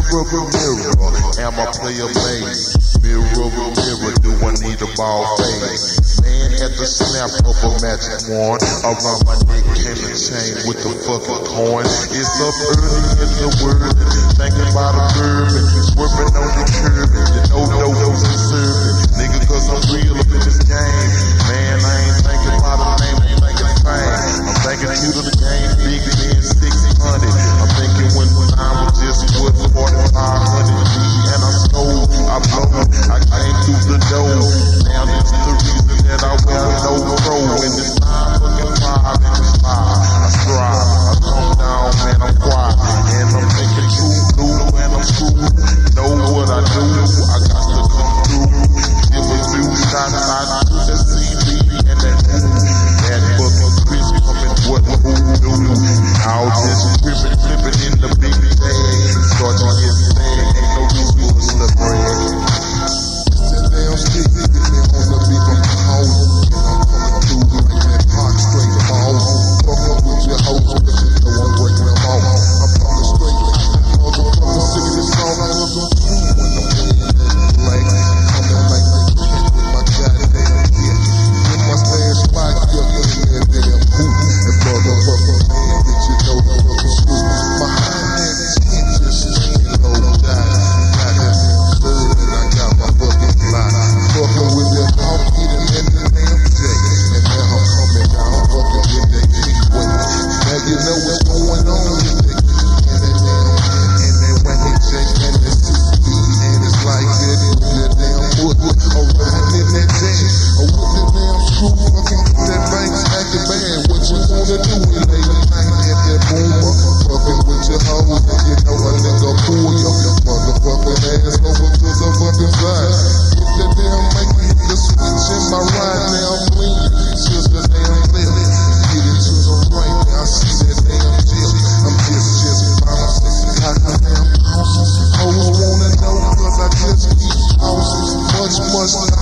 Mirror, mirror, am I player made? Mirror, mirror, do I need a ball fade? Man at the snap of a magic wand Around my neck came a chain with the fucking coin. It's up early in the world. Thinking about a bourbon Swerving on the curb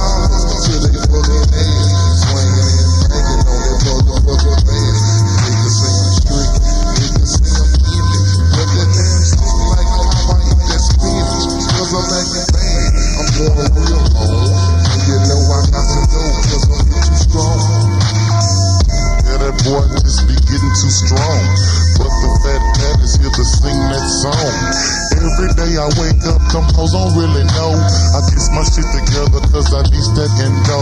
to they fucking up, hoes don't really know. I get my shit together cause I need that endo.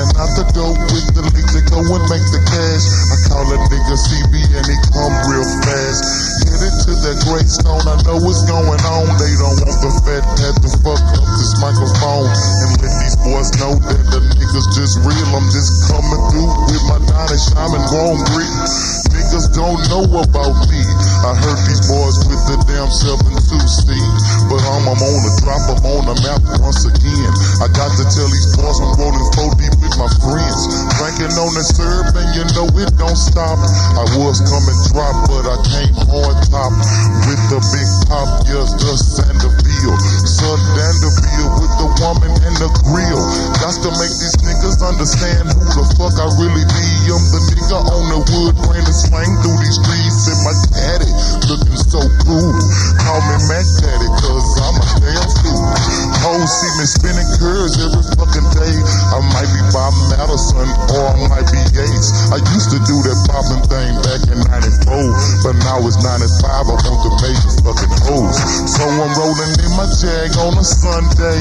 And out the door with the leak to go and make the cash. I call a nigga CB and he come real fast. Headed to that great stone, I know what's going on. They don't want the fat cat to fuck up this microphone. And let these boys know that the niggas just real. I'm just coming through with my Donnie Shaman grown brick. Niggas don't know about me. I heard these boys with the damn 7-2 I'm on map once again. I got to tell these boys I'm rolling 4 deep with my friends. Drinking on the syrup and you know it don't stop. I was coming drop, but I came hard top. With the big pop, yes, the Sanderville. Son Danderville with the woman and the grill. Got to make these niggas understand who the fuck I really be. I'm the Hoes see me spinning curves every fucking day. I might be Bob Madison or I might be Gates. I used to do that popping thing back in 94, but now it's 95. I want the major fucking hoes. So I'm rolling in my Jag on a Sunday.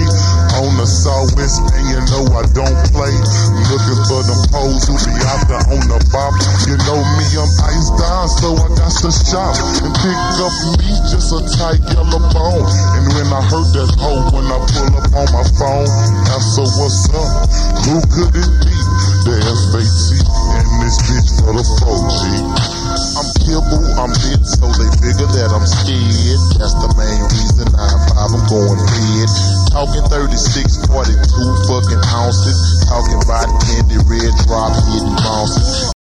On the southwest, and you know I don't play. Looking for them hoes who be out there on the bop. You know me, I'm ice down, so I got to shop and pick up me just a tight yellow bone. And when I heard that hoe, when I pull up on my phone, said, what's up? Who could it be? The FAT and this bitch for the 4G so they figure that I'm scared. That's the main reason I'm, I'm going head. Talking 36, 42 fucking ounces. Talking about candy, red drop, hitting bounces.